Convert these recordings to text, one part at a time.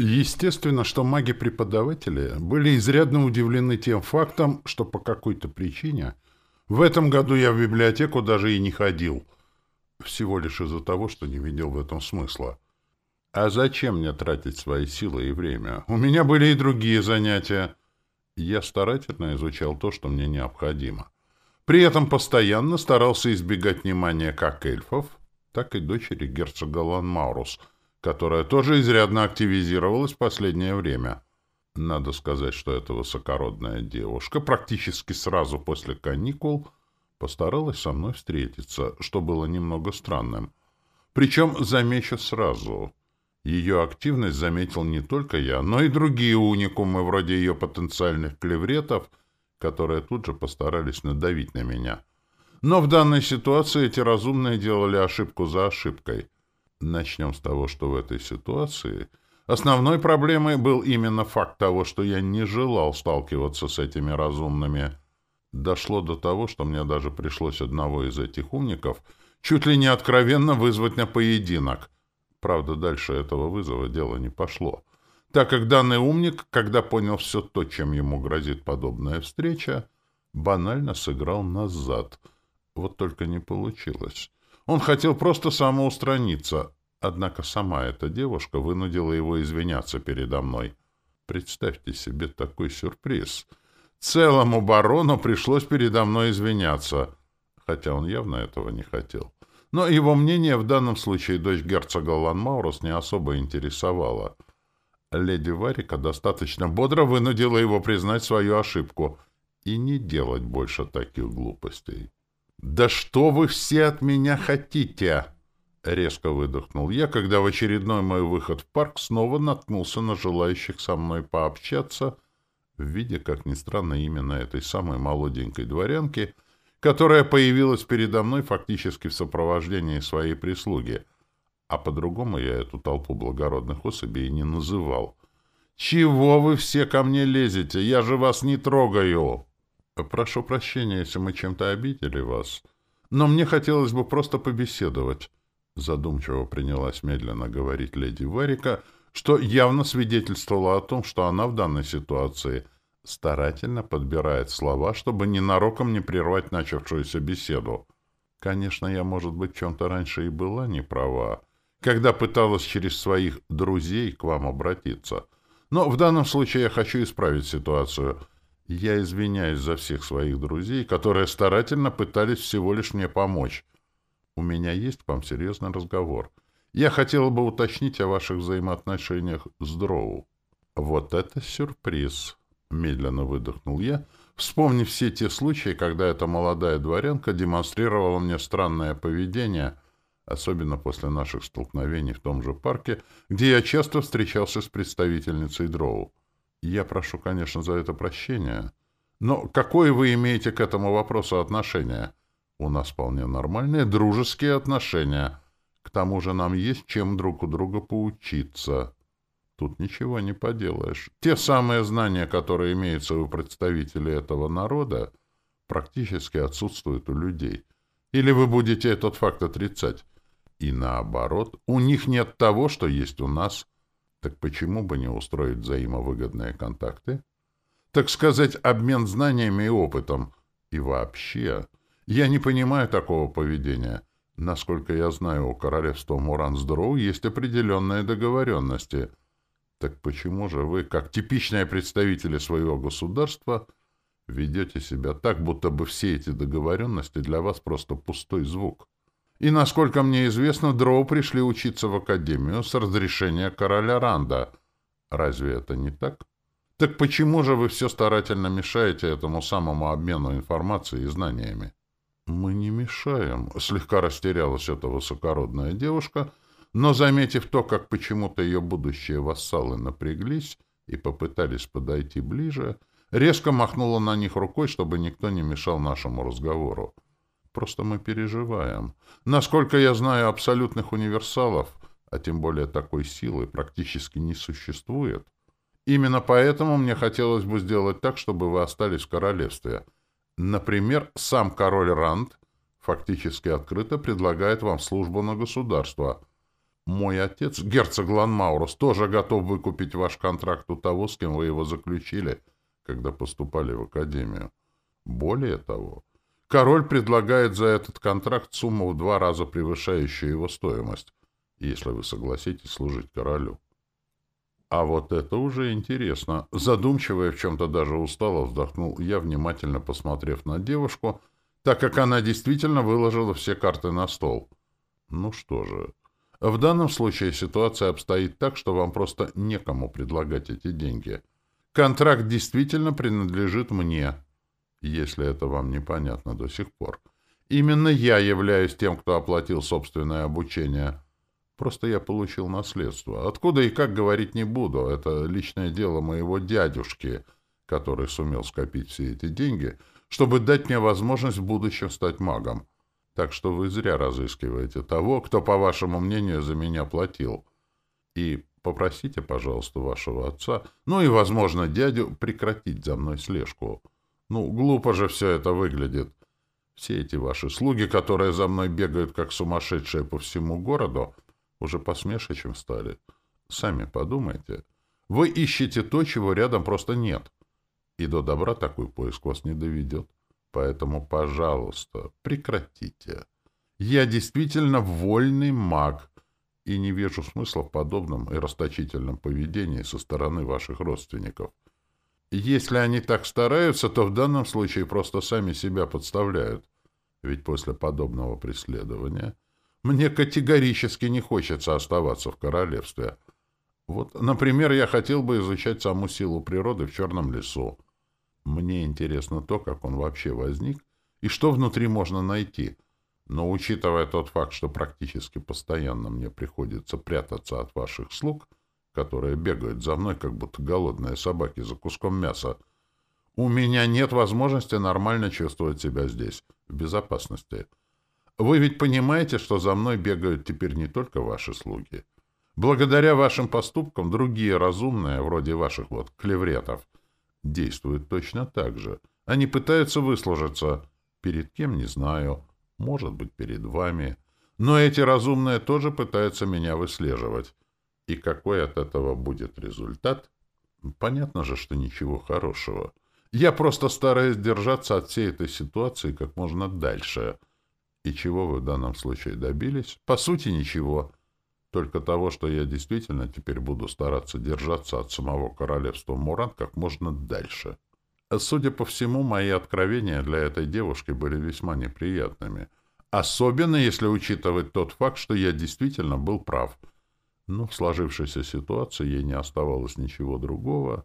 Естественно, что маги-преподаватели были изрядно удивлены тем фактом, что по какой-то причине в этом году я в библиотеку даже и не ходил, всего лишь из-за того, что не видел в этом смысла. А зачем мне тратить свои силы и время? У меня были и другие занятия. Я старательно изучал то, что мне необходимо. При этом постоянно старался избегать внимания как эльфов, так и дочери герцога Ланмаурус — которая тоже изрядно активизировалась в последнее время. Надо сказать, что эта высокородная девушка практически сразу после каникул постаралась со мной встретиться, что было немного странным. Причем, замечу сразу, ее активность заметил не только я, но и другие уникумы, вроде ее потенциальных клевретов, которые тут же постарались надавить на меня. Но в данной ситуации эти разумные делали ошибку за ошибкой — Начнем с того, что в этой ситуации основной проблемой был именно факт того, что я не желал сталкиваться с этими разумными. Дошло до того, что мне даже пришлось одного из этих умников чуть ли не откровенно вызвать на поединок. Правда, дальше этого вызова дело не пошло, так как данный умник, когда понял все то, чем ему грозит подобная встреча, банально сыграл назад. Вот только не получилось. Он хотел просто самоустраниться, однако сама эта девушка вынудила его извиняться передо мной. Представьте себе такой сюрприз. Целому барону пришлось передо мной извиняться, хотя он явно этого не хотел. Но его мнение в данном случае дочь герцога Ланмаурус не особо интересовало. Леди Варика достаточно бодро вынудила его признать свою ошибку и не делать больше таких глупостей. «Да что вы все от меня хотите?» Резко выдохнул я, когда в очередной мой выход в парк снова наткнулся на желающих со мной пообщаться, в виде, как ни странно, именно этой самой молоденькой дворянки, которая появилась передо мной фактически в сопровождении своей прислуги, а по-другому я эту толпу благородных особей не называл. «Чего вы все ко мне лезете? Я же вас не трогаю!» «Прошу прощения, если мы чем-то обидели вас, но мне хотелось бы просто побеседовать». Задумчиво принялась медленно говорить леди Варика, что явно свидетельствовало о том, что она в данной ситуации старательно подбирает слова, чтобы ненароком не прервать начавшуюся беседу. Конечно, я, может быть, чем-то раньше и была не права, когда пыталась через своих друзей к вам обратиться. Но в данном случае я хочу исправить ситуацию — я извиняюсь за всех своих друзей, которые старательно пытались всего лишь мне помочь. У меня есть к вам серьезный разговор. Я хотела бы уточнить о ваших взаимоотношениях с Дроу. Вот это сюрприз! Медленно выдохнул я, вспомнив все те случаи, когда эта молодая дворянка демонстрировала мне странное поведение, особенно после наших столкновений в том же парке, где я часто встречался с представительницей Дроу. Я прошу, конечно, за это прощения. Но какое вы имеете к этому вопросу отношение? У нас вполне нормальные дружеские отношения. К тому же нам есть чем друг у друга поучиться. Тут ничего не поделаешь. Те самые знания, которые имеются у представителей этого народа, практически отсутствуют у людей. Или вы будете этот факт отрицать? И наоборот, у них нет того, что есть у нас – так почему бы не устроить взаимовыгодные контакты? Так сказать, обмен знаниями и опытом. И вообще, я не понимаю такого поведения. Насколько я знаю, у королевства Мурансдроу есть определенные договоренности. Так почему же вы, как типичные представители своего государства, ведете себя так, будто бы все эти договоренности для вас просто пустой звук? И, насколько мне известно, дроу пришли учиться в академию с разрешения короля Ранда. Разве это не так? Так почему же вы все старательно мешаете этому самому обмену информацией и знаниями? Мы не мешаем, слегка растерялась эта высокородная девушка, но, заметив то, как почему-то ее будущие вассалы напряглись и попытались подойти ближе, резко махнула на них рукой, чтобы никто не мешал нашему разговору. Просто мы переживаем. Насколько я знаю, абсолютных универсалов, а тем более такой силы, практически не существует. Именно поэтому мне хотелось бы сделать так, чтобы вы остались в королевстве. Например, сам король Ранд фактически открыто предлагает вам службу на государство. Мой отец, герцог Ланмаурус, тоже готов выкупить ваш контракт у того, с кем вы его заключили, когда поступали в академию. Более того, король предлагает за этот контракт сумму в два раза превышающую его стоимость, если вы согласитесь служить королю. А вот это уже интересно. Задумчиво и в чем-то даже устало вздохнул я, внимательно посмотрев на девушку, так как она действительно выложила все карты на стол. Ну что же, в данном случае ситуация обстоит так, что вам просто некому предлагать эти деньги. Контракт действительно принадлежит мне, если это вам непонятно до сих пор. Именно я являюсь тем, кто оплатил собственное обучение. Просто я получил наследство. Откуда и как говорить не буду. Это личное дело моего дядюшки, который сумел скопить все эти деньги, чтобы дать мне возможность в будущем стать магом. Так что вы зря разыскиваете того, кто, по вашему мнению, за меня платил. И попросите, пожалуйста, вашего отца, ну и, возможно, дядю, прекратить за мной слежку. Ну, глупо же все это выглядит. Все эти ваши слуги, которые за мной бегают, как сумасшедшие по всему городу, уже посмешищем стали. Сами подумайте. Вы ищете то, чего рядом просто нет. И до добра такой поиск вас не доведет. Поэтому, пожалуйста, прекратите. Я действительно вольный маг и не вижу смысла в подобном и расточительном поведении со стороны ваших родственников. Если они так стараются, то в данном случае просто сами себя подставляют. Ведь после подобного преследования мне категорически не хочется оставаться в королевстве. Вот, например, я хотел бы изучать саму силу природы в Черном лесу. Мне интересно то, как он вообще возник и что внутри можно найти. Но учитывая тот факт, что практически постоянно мне приходится прятаться от ваших слуг, которые бегают за мной, как будто голодные собаки за куском мяса, у меня нет возможности нормально чувствовать себя здесь, в безопасности. Вы ведь понимаете, что за мной бегают теперь не только ваши слуги. Благодаря вашим поступкам другие разумные, вроде ваших вот клевретов, действуют точно так же. Они пытаются выслужиться. Перед кем, не знаю. Может быть, перед вами. Но эти разумные тоже пытаются меня выслеживать. И какой от этого будет результат? Понятно же, что ничего хорошего. Я просто стараюсь держаться от всей этой ситуации как можно дальше. И чего вы в данном случае добились? По сути, ничего. Только того, что я действительно теперь буду стараться держаться от самого королевства Муран как можно дальше. Судя по всему, мои откровения для этой девушки были весьма неприятными. Особенно если учитывать тот факт, что я действительно был прав. Но в сложившейся ситуации ей не оставалось ничего другого,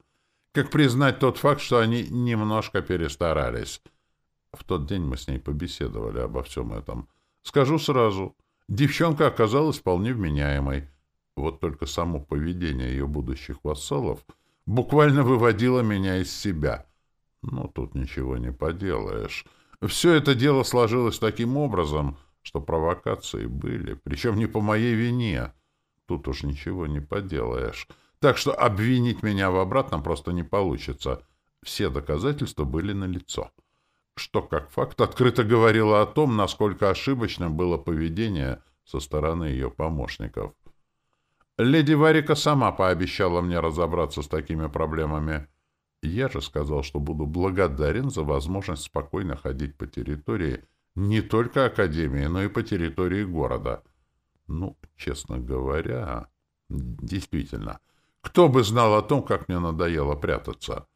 как признать тот факт, что они немножко перестарались. В тот день мы с ней побеседовали обо всем этом. Скажу сразу, Девчонка оказалась вполне вменяемой. Вот только само поведение ее будущих вассалов буквально выводило меня из себя. Но тут ничего не поделаешь. Все это дело сложилось таким образом, что провокации были, причем не по моей вине. Тут уж ничего не поделаешь. Так что обвинить меня в обратном просто не получится. Все доказательства были налицо что, как факт, открыто говорило о том, насколько ошибочным было поведение со стороны ее помощников. Леди Варика сама пообещала мне разобраться с такими проблемами. Я же сказал, что буду благодарен за возможность спокойно ходить по территории не только Академии, но и по территории города. Ну, честно говоря, действительно, кто бы знал о том, как мне надоело прятаться.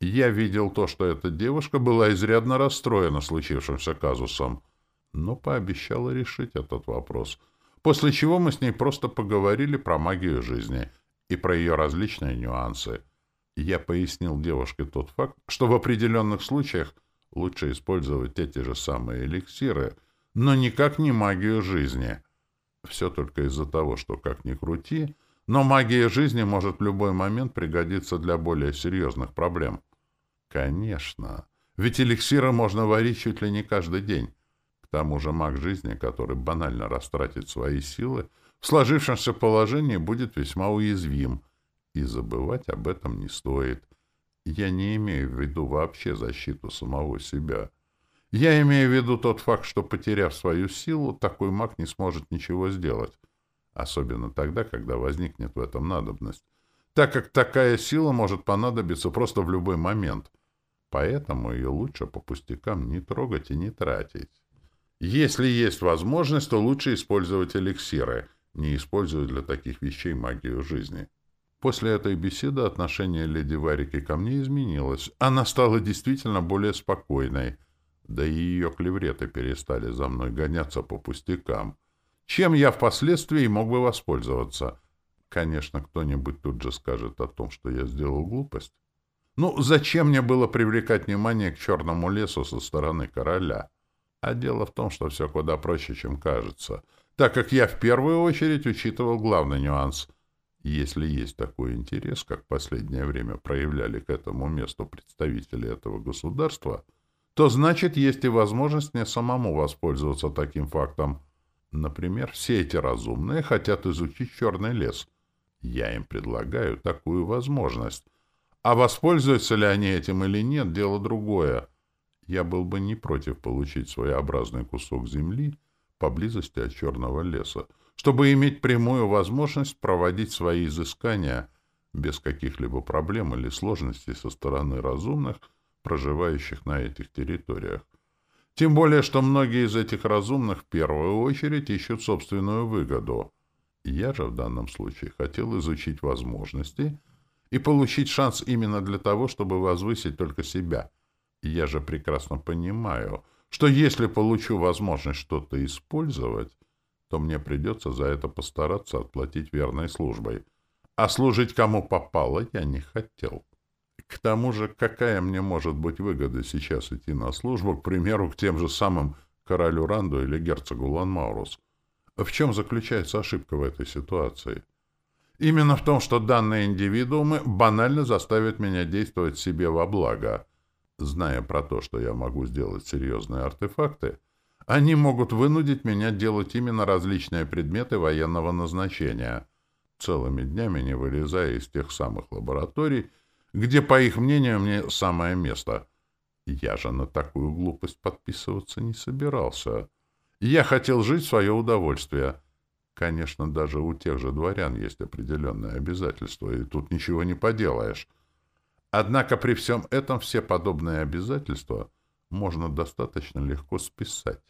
Я видел то, что эта девушка была изрядно расстроена случившимся казусом, но пообещала решить этот вопрос, после чего мы с ней просто поговорили про магию жизни и про ее различные нюансы. Я пояснил девушке тот факт, что в определенных случаях лучше использовать эти же самые эликсиры, но никак не магию жизни. Все только из-за того, что, как ни крути, но магия жизни может в любой момент пригодиться для более серьезных проблем. Конечно. Ведь эликсира можно варить чуть ли не каждый день. К тому же маг жизни, который банально растратит свои силы, в сложившемся положении будет весьма уязвим. И забывать об этом не стоит. Я не имею в виду вообще защиту самого себя. Я имею в виду тот факт, что, потеряв свою силу, такой маг не сможет ничего сделать. особенно тогда, когда возникнет в этом надобность, так как такая сила может понадобиться просто в любой момент. Поэтому ее лучше по пустякам не трогать и не тратить. Если есть возможность, то лучше использовать эликсиры, не используя для таких вещей магию жизни. После этой беседы отношение леди Варики ко мне изменилось. Она стала действительно более спокойной, да и ее клевреты перестали за мной гоняться по пустякам, чем я впоследствии мог бы воспользоваться. Конечно, кто-нибудь тут же скажет о том, что я сделал глупость. Ну, зачем мне было привлекать внимание к черному лесу со стороны короля? А дело в том, что все куда проще, чем кажется, так как я в первую очередь учитывал главный нюанс. Если есть такой интерес, как в последнее время проявляли к этому месту представители этого государства, то значит есть и возможность мне самому воспользоваться таким фактом. Например, все эти разумные хотят изучить черный лес — я им предлагаю такую возможность. А воспользуются ли они этим или нет, дело другое. Я был бы не против получить своеобразный кусок земли поблизости от черного леса, чтобы иметь прямую возможность проводить свои изыскания без каких-либо проблем или сложностей со стороны разумных, проживающих на этих территориях. Тем более, что многие из этих разумных в первую очередь ищут собственную выгоду — я же в данном случае хотел изучить возможности и получить шанс именно для того, чтобы возвысить только себя. Я же прекрасно понимаю, что если получу возможность что-то использовать, то мне придется за это постараться отплатить верной службой. А служить кому попало я не хотел. К тому же, какая мне может быть выгода сейчас идти на службу, к примеру, к тем же самым королю Ранду или герцогу Ланмаурус? В чем заключается ошибка в этой ситуации? Именно в том, что данные индивидуумы банально заставят меня действовать себе во благо. Зная про то, что я могу сделать серьезные артефакты, они могут вынудить меня делать именно различные предметы военного назначения, целыми днями не вылезая из тех самых лабораторий, где, по их мнению, мне самое место. Я же на такую глупость подписываться не собирался. Я хотел жить в свое удовольствие. Конечно, даже у тех же дворян есть определенные обязательства, и тут ничего не поделаешь. Однако при всем этом все подобные обязательства можно достаточно легко списать.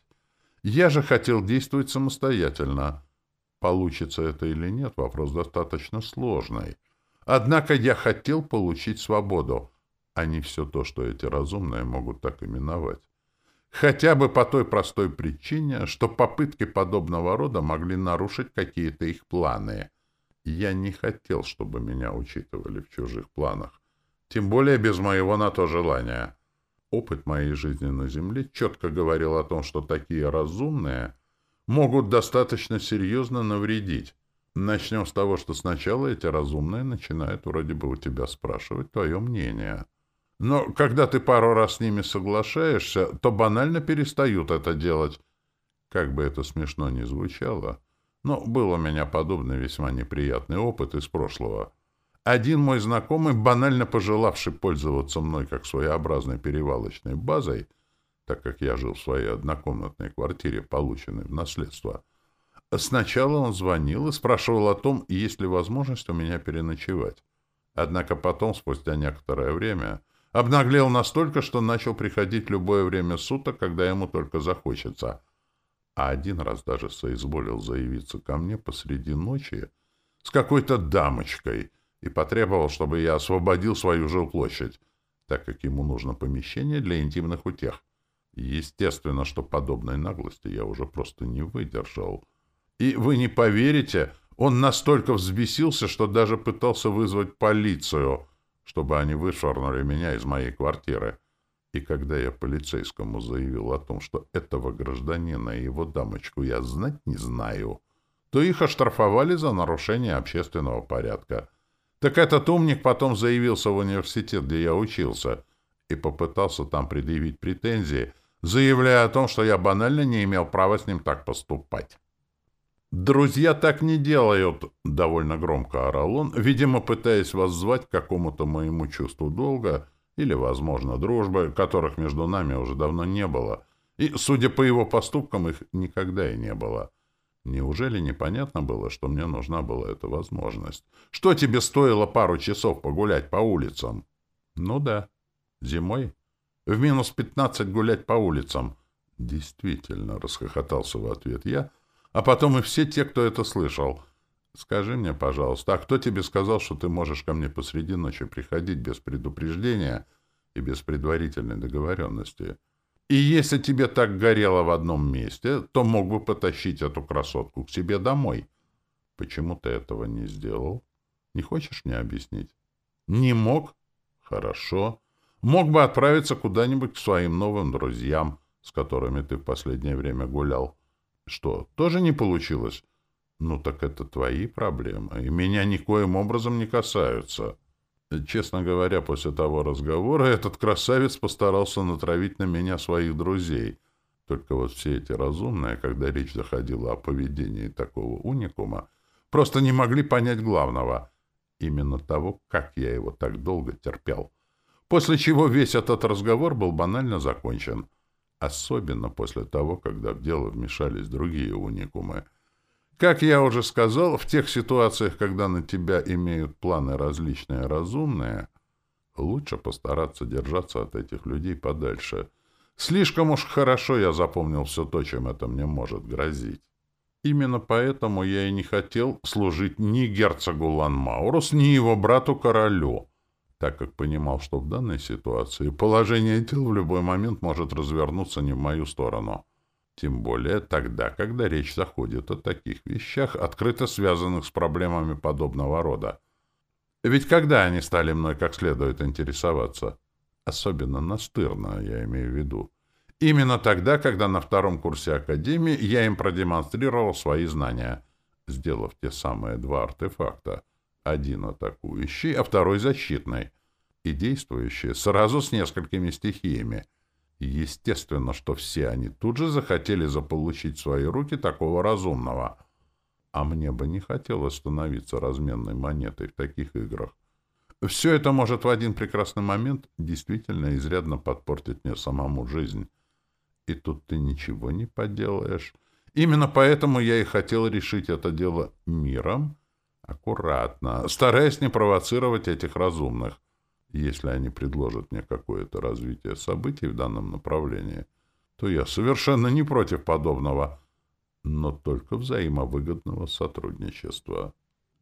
Я же хотел действовать самостоятельно. Получится это или нет, вопрос достаточно сложный. Однако я хотел получить свободу, а не все то, что эти разумные могут так именовать. Хотя бы по той простой причине, что попытки подобного рода могли нарушить какие-то их планы. Я не хотел, чтобы меня учитывали в чужих планах. Тем более без моего на то желания. Опыт моей жизни на Земле четко говорил о том, что такие разумные могут достаточно серьезно навредить. Начнем с того, что сначала эти разумные начинают вроде бы у тебя спрашивать твое мнение. Но когда ты пару раз с ними соглашаешься, то банально перестают это делать. Как бы это смешно ни звучало, но был у меня подобный весьма неприятный опыт из прошлого. Один мой знакомый, банально пожелавший пользоваться мной как своеобразной перевалочной базой, так как я жил в своей однокомнатной квартире, полученной в наследство, сначала он звонил и спрашивал о том, есть ли возможность у меня переночевать. Однако потом, спустя некоторое время, Обнаглел настолько, что начал приходить любое время суток, когда ему только захочется. А один раз даже соизволил заявиться ко мне посреди ночи с какой-то дамочкой и потребовал, чтобы я освободил свою жилплощадь, так как ему нужно помещение для интимных утех. Естественно, что подобной наглости я уже просто не выдержал. И вы не поверите, он настолько взбесился, что даже пытался вызвать полицию — чтобы они вышвырнули меня из моей квартиры. И когда я полицейскому заявил о том, что этого гражданина и его дамочку я знать не знаю, то их оштрафовали за нарушение общественного порядка. Так этот умник потом заявился в университет, где я учился, и попытался там предъявить претензии, заявляя о том, что я банально не имел права с ним так поступать. «Друзья так не делают!» — довольно громко орал он, видимо, пытаясь воззвать к какому-то моему чувству долга или, возможно, дружбы, которых между нами уже давно не было. И, судя по его поступкам, их никогда и не было. Неужели непонятно было, что мне нужна была эта возможность? Что тебе стоило пару часов погулять по улицам? Ну да. Зимой? В минус пятнадцать гулять по улицам. Действительно, расхохотался в ответ я, а потом и все те, кто это слышал. Скажи мне, пожалуйста, а кто тебе сказал, что ты можешь ко мне посреди ночи приходить без предупреждения и без предварительной договоренности? И если тебе так горело в одном месте, то мог бы потащить эту красотку к себе домой. Почему ты этого не сделал? Не хочешь мне объяснить? Не мог? Хорошо. Мог бы отправиться куда-нибудь к своим новым друзьям, с которыми ты в последнее время гулял. Что, тоже не получилось? Ну так это твои проблемы, и меня никоим образом не касаются. Честно говоря, после того разговора этот красавец постарался натравить на меня своих друзей. Только вот все эти разумные, когда речь заходила о поведении такого уникума, просто не могли понять главного. Именно того, как я его так долго терпел. После чего весь этот разговор был банально закончен. Особенно после того, когда в дело вмешались другие уникумы — как я уже сказал, в тех ситуациях, когда на тебя имеют планы различные разумные, лучше постараться держаться от этих людей подальше. Слишком уж хорошо я запомнил все то, чем это мне может грозить. Именно поэтому я и не хотел служить ни герцогу Ланмаурус, ни его брату-королю, так как понимал, что в данной ситуации положение дел в любой момент может развернуться не в мою сторону. Тем более тогда, когда речь заходит о таких вещах, открыто связанных с проблемами подобного рода. Ведь когда они стали мной как следует интересоваться? Особенно настырно, я имею в виду. Именно тогда, когда на втором курсе Академии я им продемонстрировал свои знания, сделав те самые два артефакта. Один атакующий, а второй защитный. И действующий сразу с несколькими стихиями — Естественно, что все они тут же захотели заполучить в свои руки такого разумного. А мне бы не хотелось становиться разменной монетой в таких играх. Все это может в один прекрасный момент действительно изрядно подпортить мне самому жизнь. И тут ты ничего не поделаешь. Именно поэтому я и хотел решить это дело миром, аккуратно, стараясь не провоцировать этих разумных если они предложат мне какое-то развитие событий в данном направлении, то я совершенно не против подобного, но только взаимовыгодного сотрудничества.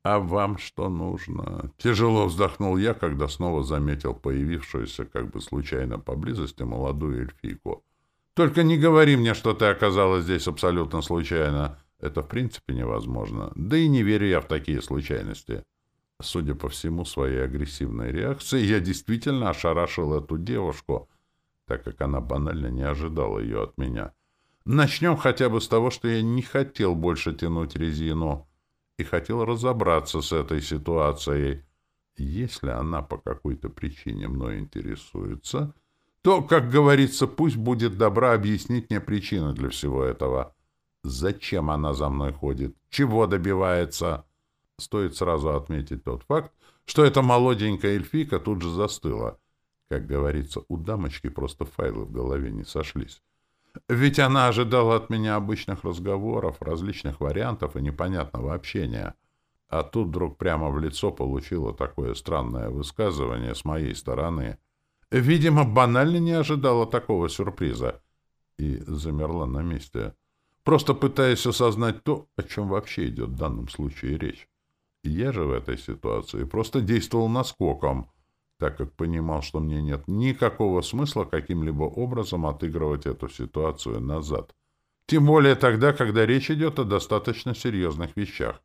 «А вам что нужно?» Тяжело вздохнул я, когда снова заметил появившуюся как бы случайно поблизости молодую эльфийку. «Только не говори мне, что ты оказалась здесь абсолютно случайно. Это в принципе невозможно. Да и не верю я в такие случайности». Судя по всему, своей агрессивной реакцией я действительно ошарашил эту девушку, так как она банально не ожидала ее от меня. Начнем хотя бы с того, что я не хотел больше тянуть резину и хотел разобраться с этой ситуацией. Если она по какой-то причине мной интересуется, то, как говорится, пусть будет добра объяснить мне причины для всего этого. Зачем она за мной ходит? Чего добивается?» Стоит сразу отметить тот факт, что эта молоденькая эльфийка тут же застыла. Как говорится, у дамочки просто файлы в голове не сошлись. Ведь она ожидала от меня обычных разговоров, различных вариантов и непонятного общения. А тут вдруг прямо в лицо получила такое странное высказывание с моей стороны. Видимо, банально не ожидала такого сюрприза. И замерла на месте, просто пытаясь осознать то, о чем вообще идет в данном случае речь. Я же в этой ситуации просто действовал наскоком, так как понимал, что мне нет никакого смысла каким-либо образом отыгрывать эту ситуацию назад. Тем более тогда, когда речь идет о достаточно серьезных вещах.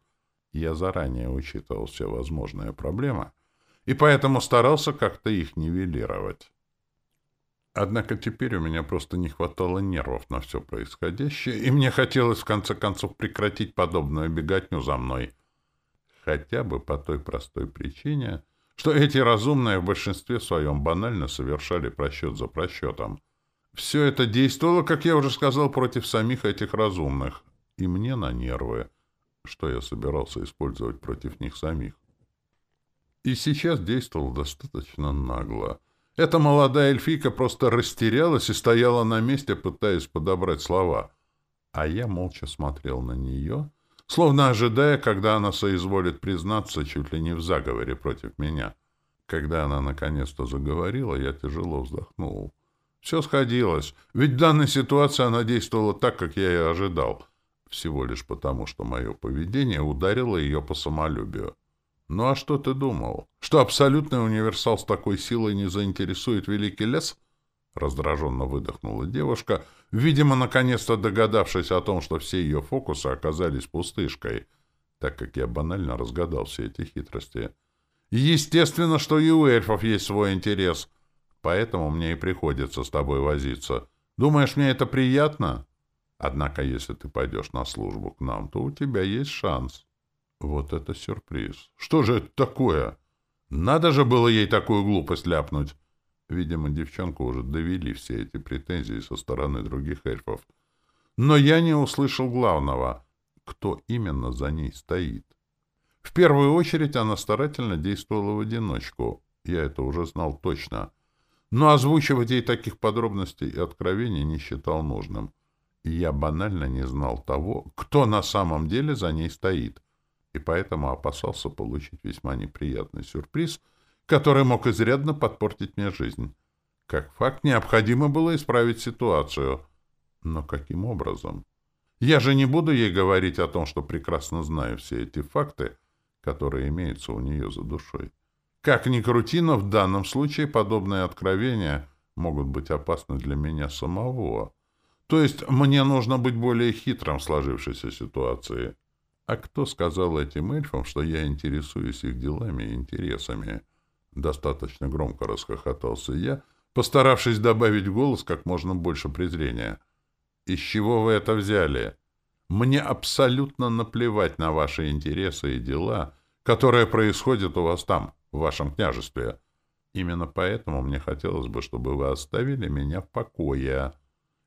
Я заранее учитывал все возможные проблемы, и поэтому старался как-то их нивелировать. Однако теперь у меня просто не хватало нервов на все происходящее, и мне хотелось в конце концов прекратить подобную беготню за мной — Хотя бы по той простой причине, что эти разумные в большинстве своем банально совершали просчет за просчетом. Все это действовало, как я уже сказал, против самих этих разумных. И мне на нервы, что я собирался использовать против них самих. И сейчас действовал достаточно нагло. Эта молодая эльфийка просто растерялась и стояла на месте, пытаясь подобрать слова. А я молча смотрел на нее, словно ожидая, когда она соизволит признаться чуть ли не в заговоре против меня. Когда она наконец-то заговорила, я тяжело вздохнул. Все сходилось, ведь в данной ситуации она действовала так, как я и ожидал, всего лишь потому, что мое поведение ударило ее по самолюбию. Ну а что ты думал? Что абсолютный универсал с такой силой не заинтересует великий лес? Раздраженно выдохнула девушка, видимо, наконец-то догадавшись о том, что все ее фокусы оказались пустышкой, так как я банально разгадал все эти хитрости. Естественно, что и у эльфов есть свой интерес, поэтому мне и приходится с тобой возиться. Думаешь, мне это приятно? Однако, если ты пойдешь на службу к нам, то у тебя есть шанс. Вот это сюрприз. Что же это такое? Надо же было ей такую глупость ляпнуть. Видимо, девчонку уже довели все эти претензии со стороны других эльфов. Но я не услышал главного. Кто именно за ней стоит? В первую очередь она старательно действовала в одиночку. Я это уже знал точно. Но озвучивать ей таких подробностей и откровений не считал нужным. Я банально не знал того, кто на самом деле за ней стоит и поэтому опасался получить весьма неприятный сюрприз, который мог изрядно подпортить мне жизнь. Как факт, необходимо было исправить ситуацию. Но каким образом? Я же не буду ей говорить о том, что прекрасно знаю все эти факты, которые имеются у нее за душой. Как ни крути, но в данном случае подобные откровения могут быть опасны для меня самого. То есть мне нужно быть более хитрым в сложившейся ситуации. А кто сказал этим эльфам, что я интересуюсь их делами и интересами? Достаточно громко расхохотался я, постаравшись добавить в голос как можно больше презрения. Из чего вы это взяли? Мне абсолютно наплевать на ваши интересы и дела, которые происходят у вас там, в вашем княжестве. Именно поэтому мне хотелось бы, чтобы вы оставили меня в покое.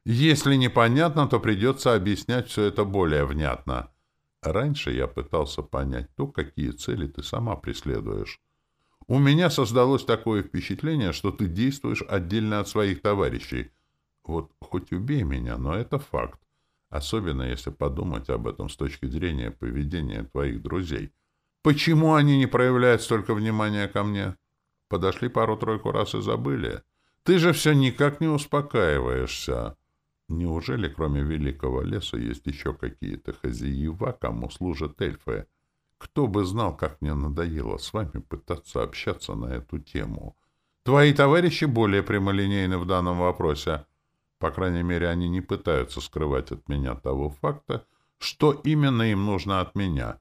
Если непонятно, то придется объяснять все это более внятно. Раньше я пытался понять то, какие цели ты сама преследуешь. У меня создалось такое впечатление, что ты действуешь отдельно от своих товарищей. Вот хоть убей меня, но это факт. Особенно если подумать об этом с точки зрения поведения твоих друзей. Почему они не проявляют столько внимания ко мне? Подошли пару-тройку раз и забыли. Ты же все никак не успокаиваешься. Неужели кроме великого леса есть еще какие-то хозяева, кому служат эльфы? Кто бы знал, как мне надоело с вами пытаться общаться на эту тему. Твои товарищи более прямолинейны в данном вопросе. По крайней мере, они не пытаются скрывать от меня того факта, что именно им нужно от меня.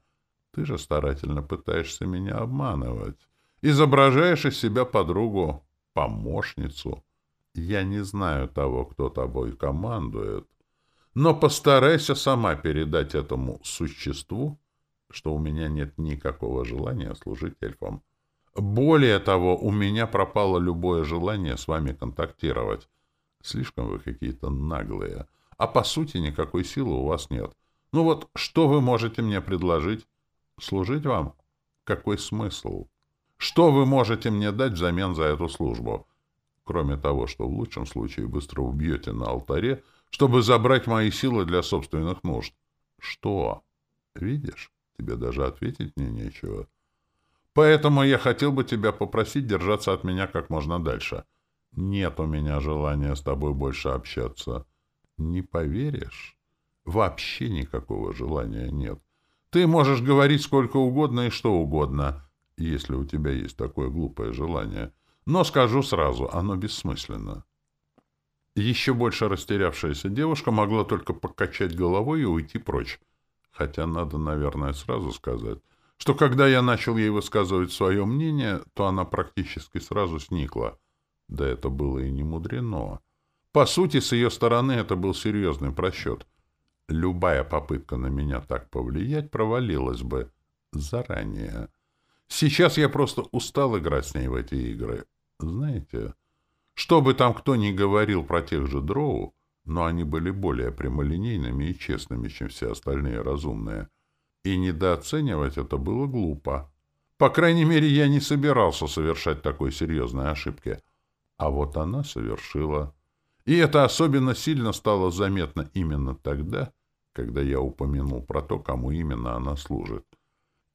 Ты же старательно пытаешься меня обманывать. Изображаешь из себя подругу, помощницу — я не знаю того, кто тобой командует, но постарайся сама передать этому существу, что у меня нет никакого желания служить эльфам. Более того, у меня пропало любое желание с вами контактировать. Слишком вы какие-то наглые. А по сути никакой силы у вас нет. Ну вот, что вы можете мне предложить? Служить вам? Какой смысл? Что вы можете мне дать взамен за эту службу? Кроме того, что в лучшем случае быстро убьете на алтаре, чтобы забрать мои силы для собственных нужд. Что? Видишь, тебе даже ответить мне нечего. Поэтому я хотел бы тебя попросить держаться от меня как можно дальше. Нет у меня желания с тобой больше общаться. Не поверишь? Вообще никакого желания нет. Ты можешь говорить сколько угодно и что угодно, если у тебя есть такое глупое желание — но скажу сразу, оно бессмысленно. Еще больше растерявшаяся девушка могла только покачать головой и уйти прочь. Хотя надо, наверное, сразу сказать, что когда я начал ей высказывать свое мнение, то она практически сразу сникла. Да это было и не мудрено. По сути, с ее стороны это был серьезный просчет. Любая попытка на меня так повлиять провалилась бы заранее. Сейчас я просто устал играть с ней в эти игры. Знаете, что бы там кто ни говорил про тех же дроу, но они были более прямолинейными и честными, чем все остальные разумные. И недооценивать это было глупо. По крайней мере, я не собирался совершать такой серьезной ошибки. А вот она совершила. И это особенно сильно стало заметно именно тогда, когда я упомянул про то, кому именно она служит.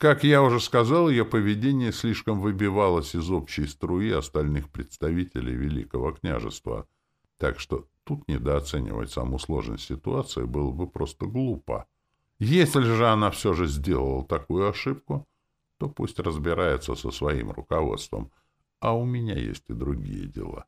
Как я уже сказал, ее поведение слишком выбивалось из общей струи остальных представителей Великого княжества, так что тут недооценивать саму сложность ситуации было бы просто глупо. Если же она все же сделала такую ошибку, то пусть разбирается со своим руководством, а у меня есть и другие дела.